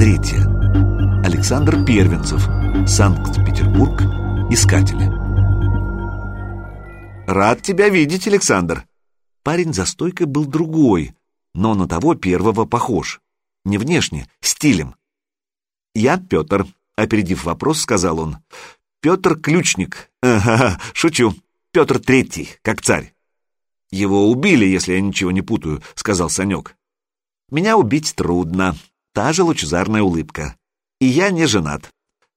третья. Александр Первенцев, Санкт-Петербург, Искатели. «Рад тебя видеть, Александр!» Парень за стойкой был другой, но на того первого похож. Не внешне, стилем. «Я Петр», — опередив вопрос, сказал он. «Петр Ключник. Ага, шучу. Петр Третий, как царь». «Его убили, если я ничего не путаю», — сказал Санек. «Меня убить трудно. Та же лучезарная улыбка. И я не женат.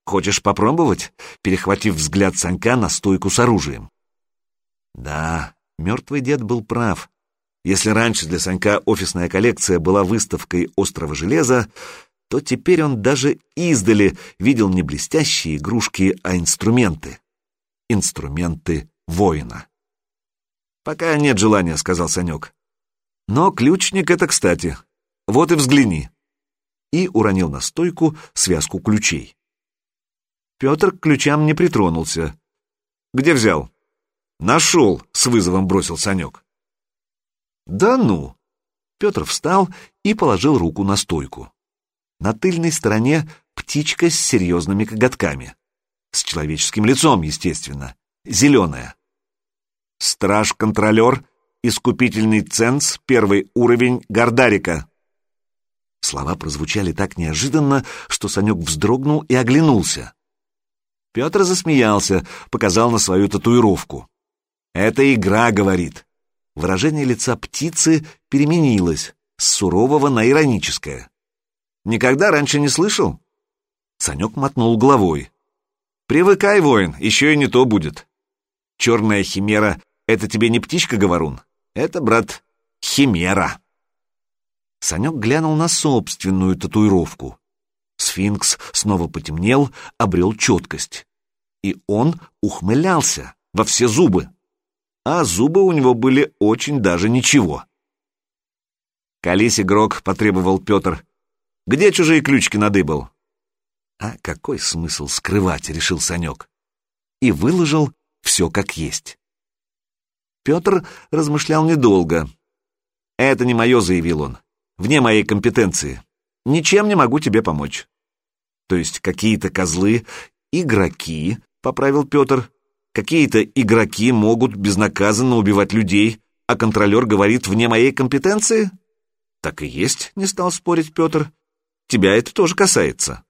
Хочешь попробовать?» Перехватив взгляд Санька на стойку с оружием. Да, мертвый дед был прав. Если раньше для Санька офисная коллекция была выставкой острого железа, то теперь он даже издали видел не блестящие игрушки, а инструменты. Инструменты воина. «Пока нет желания», — сказал Санек. «Но ключник — это кстати. Вот и взгляни». И уронил на стойку связку ключей. Петр к ключам не притронулся. «Где взял?» «Нашел!» — с вызовом бросил Санек. «Да ну!» Петр встал и положил руку на стойку. На тыльной стороне птичка с серьезными коготками. С человеческим лицом, естественно. Зеленая. Страж-контролер, искупительный ценз, первый уровень Гордарика. Слова прозвучали так неожиданно, что Санек вздрогнул и оглянулся. Петр засмеялся, показал на свою татуировку. «Это игра», — говорит. Выражение лица птицы переменилось с сурового на ироническое. «Никогда раньше не слышал?» Санек мотнул головой. «Привыкай, воин, еще и не то будет. Черная химера — это тебе не птичка-говорун, это, брат, химера». Санек глянул на собственную татуировку. Сфинкс снова потемнел, обрел четкость. И он ухмылялся во все зубы а зубы у него были очень даже ничего. «Колись, игрок», — потребовал Петр. «Где чужие ключки надыбал?» «А какой смысл скрывать?» — решил Санек. И выложил все как есть. Петр размышлял недолго. «Это не мое», — заявил он. «Вне моей компетенции. Ничем не могу тебе помочь». «То есть какие-то козлы, игроки», — поправил Петр, Какие-то игроки могут безнаказанно убивать людей, а контролер говорит вне моей компетенции? Так и есть, не стал спорить Петр. Тебя это тоже касается.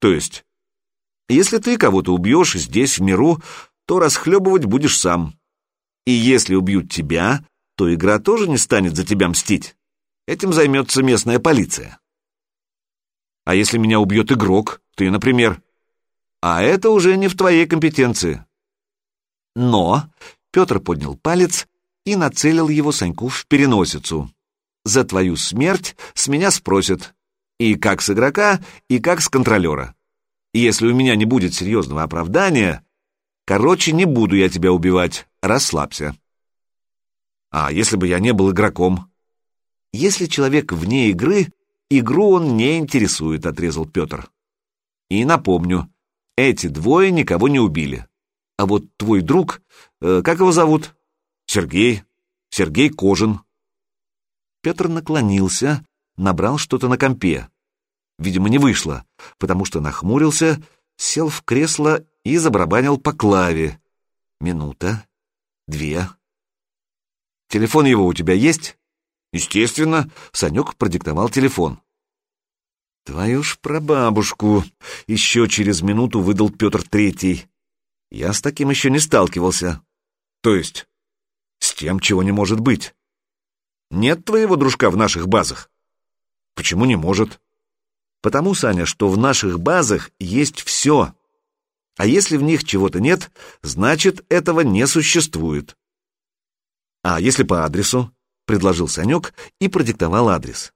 То есть, если ты кого-то убьешь здесь, в миру, то расхлебывать будешь сам. И если убьют тебя, то игра тоже не станет за тебя мстить. Этим займется местная полиция. А если меня убьет игрок, ты, например? А это уже не в твоей компетенции. Но Петр поднял палец и нацелил его Саньку в переносицу. «За твою смерть с меня спросят. И как с игрока, и как с контролера. Если у меня не будет серьезного оправдания, короче, не буду я тебя убивать, расслабься». «А если бы я не был игроком?» «Если человек вне игры, игру он не интересует», — отрезал Петр. «И напомню, эти двое никого не убили. А вот твой друг, э, как его зовут? Сергей. Сергей Кожин. Петр наклонился, набрал что-то на компе. Видимо, не вышло, потому что нахмурился, сел в кресло и забарабанил по клаве. Минута, две. Телефон его у тебя есть? Естественно, Санек продиктовал телефон. Твою ж прабабушку! Еще через минуту выдал Петр Третий. Я с таким еще не сталкивался. То есть, с тем, чего не может быть. Нет твоего дружка в наших базах? Почему не может? Потому, Саня, что в наших базах есть все. А если в них чего-то нет, значит, этого не существует. А если по адресу? Предложил Санек и продиктовал адрес.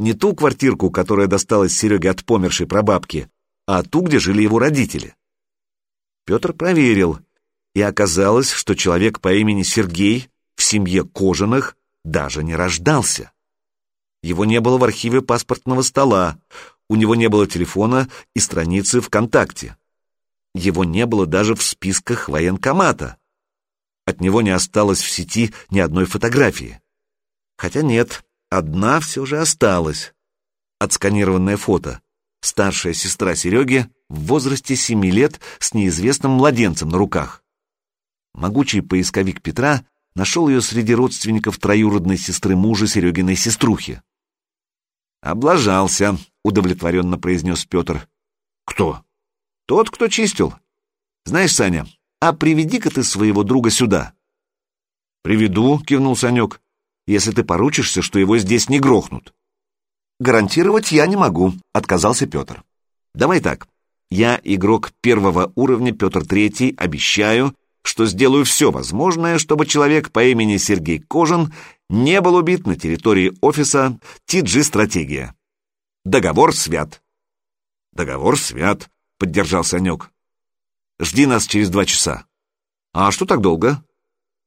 Не ту квартирку, которая досталась Сереге от помершей прабабки, а ту, где жили его родители. Петр проверил, и оказалось, что человек по имени Сергей в семье Кожаных даже не рождался. Его не было в архиве паспортного стола, у него не было телефона и страницы ВКонтакте. Его не было даже в списках военкомата. От него не осталось в сети ни одной фотографии. Хотя нет, одна все же осталась. отсканированное фото. Старшая сестра Сереги в возрасте семи лет с неизвестным младенцем на руках. Могучий поисковик Петра нашел ее среди родственников троюродной сестры мужа Серегиной сеструхи. «Облажался», — удовлетворенно произнес Петр. «Кто?» «Тот, кто чистил. Знаешь, Саня, а приведи-ка ты своего друга сюда». «Приведу», — кивнул Санек, — «если ты поручишься, что его здесь не грохнут». «Гарантировать я не могу», — отказался Петр. «Давай так. Я игрок первого уровня Петр Третий, обещаю, что сделаю все возможное, чтобы человек по имени Сергей Кожин не был убит на территории офиса TG Стратегия. Договор свят. Договор свят, поддержал Санек. Жди нас через два часа. А что так долго?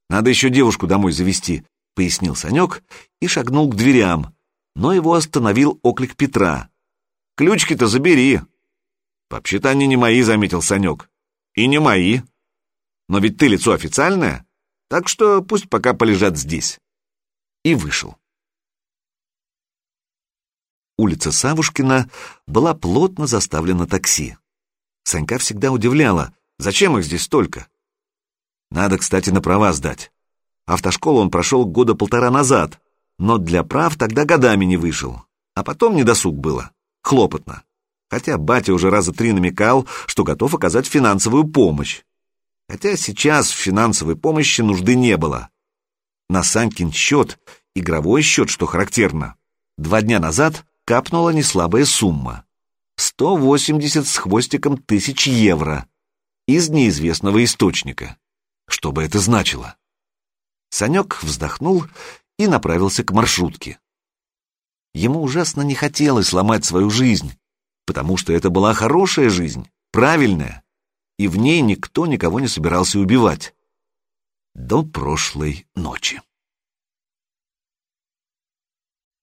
Надо еще девушку домой завести, пояснил Санек и шагнул к дверям, но его остановил оклик Петра. Ключки-то забери. Вообще-то они не мои, заметил Санек. И не мои. Но ведь ты лицо официальное, так что пусть пока полежат здесь. И вышел. Улица Савушкина была плотно заставлена такси. Санька всегда удивляла, зачем их здесь столько. Надо, кстати, на права сдать. Автошколу он прошел года полтора назад, но для прав тогда годами не вышел. А потом недосуг было. Хлопотно. Хотя батя уже раза три намекал, что готов оказать финансовую помощь. Хотя сейчас в финансовой помощи нужды не было. На Санькин счет, игровой счет, что характерно, два дня назад капнула неслабая сумма. 180 с хвостиком тысяч евро из неизвестного источника. Что бы это значило? Санек вздохнул и направился к маршрутке. Ему ужасно не хотелось ломать свою жизнь, потому что это была хорошая жизнь, правильная, и в ней никто никого не собирался убивать. До прошлой ночи.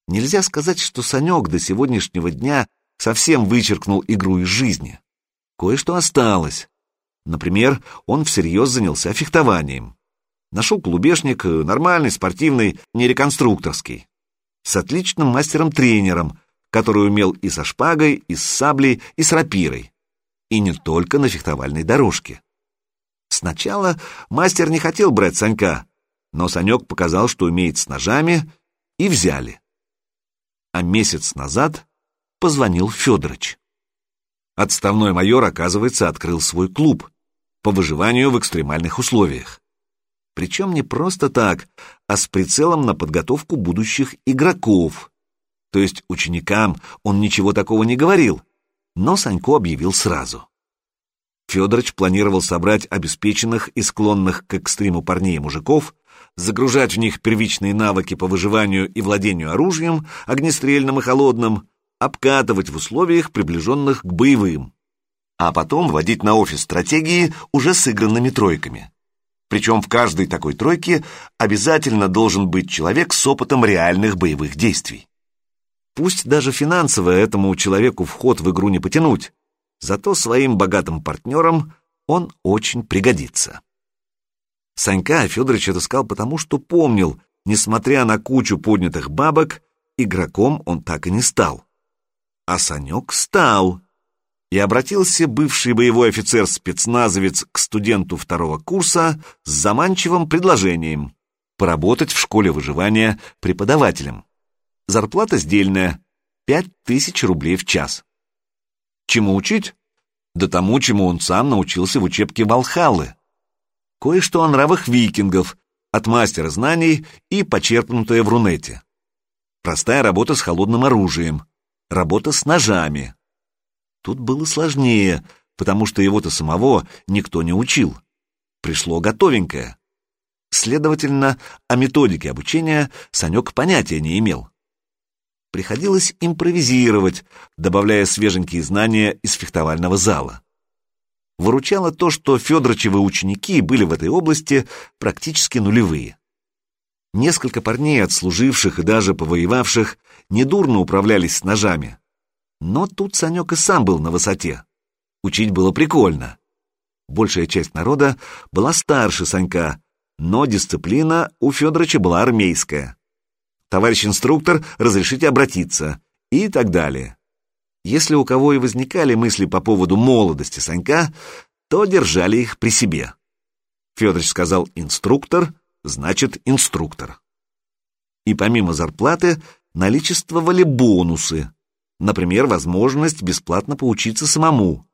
Нельзя сказать, что Санек до сегодняшнего дня совсем вычеркнул игру из жизни. Кое-что осталось. Например, он всерьез занялся фехтованием. Нашел клубешник, нормальный, спортивный, не реконструкторский. С отличным мастером-тренером, который умел и со шпагой, и с саблей, и с рапирой. И не только на фехтовальной дорожке. Сначала мастер не хотел брать Санька, но Санек показал, что умеет с ножами, и взяли. А месяц назад позвонил Федорович. Отставной майор, оказывается, открыл свой клуб по выживанию в экстремальных условиях. Причем не просто так, а с прицелом на подготовку будущих игроков. То есть ученикам он ничего такого не говорил, но Санько объявил сразу. Федорович планировал собрать обеспеченных и склонных к экстриму парней и мужиков, загружать в них первичные навыки по выживанию и владению оружием, огнестрельным и холодным, обкатывать в условиях, приближенных к боевым, а потом вводить на офис стратегии уже сыгранными тройками. Причем в каждой такой тройке обязательно должен быть человек с опытом реальных боевых действий. Пусть даже финансово этому человеку вход в игру не потянуть, зато своим богатым партнерам он очень пригодится. Санька Федорович отыскал потому, что помнил, несмотря на кучу поднятых бабок, игроком он так и не стал. А Санек стал. И обратился бывший боевой офицер-спецназовец к студенту второго курса с заманчивым предложением поработать в школе выживания преподавателем. Зарплата сдельная — пять тысяч рублей в час. Чему учить? Да тому, чему он сам научился в учебке Валхаллы. Кое-что о нравах викингов, от мастера знаний и почерпнутое в Рунете. Простая работа с холодным оружием, работа с ножами. Тут было сложнее, потому что его-то самого никто не учил. Пришло готовенькое. Следовательно, о методике обучения Санек понятия не имел приходилось импровизировать, добавляя свеженькие знания из фехтовального зала. Выручало то, что Федорчевы ученики были в этой области практически нулевые. Несколько парней, отслуживших и даже повоевавших, недурно управлялись с ножами. Но тут Санек и сам был на высоте. Учить было прикольно. Большая часть народа была старше Санька, но дисциплина у Федоровича была армейская. «Товарищ инструктор, разрешите обратиться?» и так далее. Если у кого и возникали мысли по поводу молодости Санька, то держали их при себе. Федорович сказал «инструктор», значит «инструктор». И помимо зарплаты наличествовали бонусы, например, возможность бесплатно поучиться самому,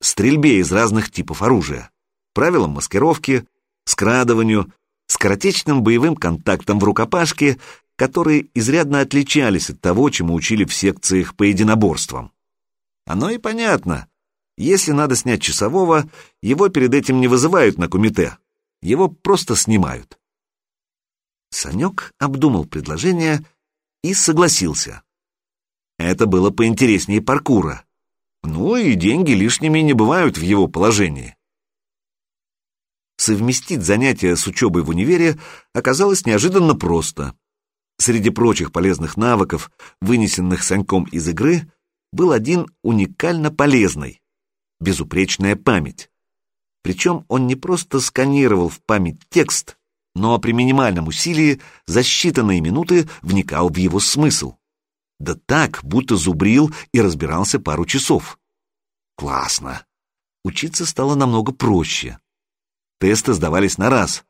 стрельбе из разных типов оружия, правилам маскировки, скрадыванию, скоротечным боевым контактам в рукопашке, которые изрядно отличались от того, чему учили в секциях по единоборствам. Оно и понятно. Если надо снять часового, его перед этим не вызывают на кумите, его просто снимают. Санек обдумал предложение и согласился. Это было поинтереснее паркура. Ну и деньги лишними не бывают в его положении. Совместить занятия с учебой в универе оказалось неожиданно просто. Среди прочих полезных навыков, вынесенных Саньком из игры, был один уникально полезный — безупречная память. Причем он не просто сканировал в память текст, но при минимальном усилии за считанные минуты вникал в его смысл. Да так, будто зубрил и разбирался пару часов. Классно. Учиться стало намного проще. Тесты сдавались на раз.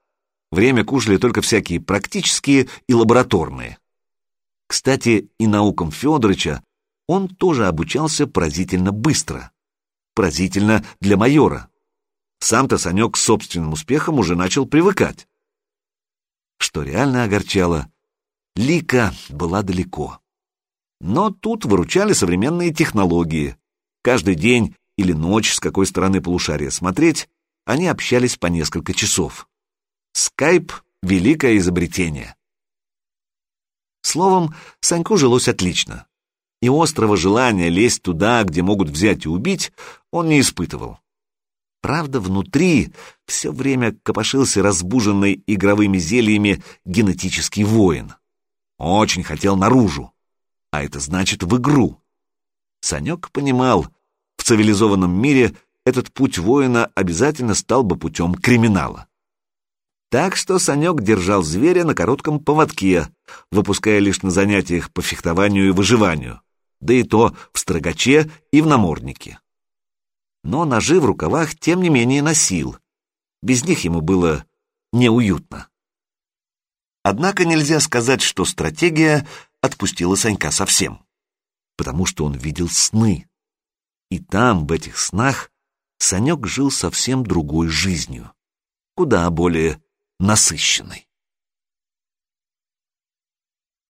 Время кушали только всякие практические и лабораторные. Кстати, и наукам Федоровича он тоже обучался поразительно быстро. Поразительно для майора. Сам-то Санек с собственным успехом уже начал привыкать. Что реально огорчало, Лика была далеко. Но тут выручали современные технологии. Каждый день или ночь, с какой стороны полушария смотреть, они общались по несколько часов. Скайп — великое изобретение. Словом, Саньку жилось отлично. И острого желания лезть туда, где могут взять и убить, он не испытывал. Правда, внутри все время копошился разбуженный игровыми зельями генетический воин. Очень хотел наружу а это значит в игру. Санек понимал, в цивилизованном мире этот путь воина обязательно стал бы путем криминала. Так что Санек держал зверя на коротком поводке, выпуская лишь на занятиях по фехтованию и выживанию, да и то в строгаче и в наморднике. Но ножи в рукавах тем не менее носил. Без них ему было неуютно. Однако нельзя сказать, что стратегия отпустила Санька совсем, потому что он видел сны. И там, в этих снах, Санек жил совсем другой жизнью, куда более насыщенной.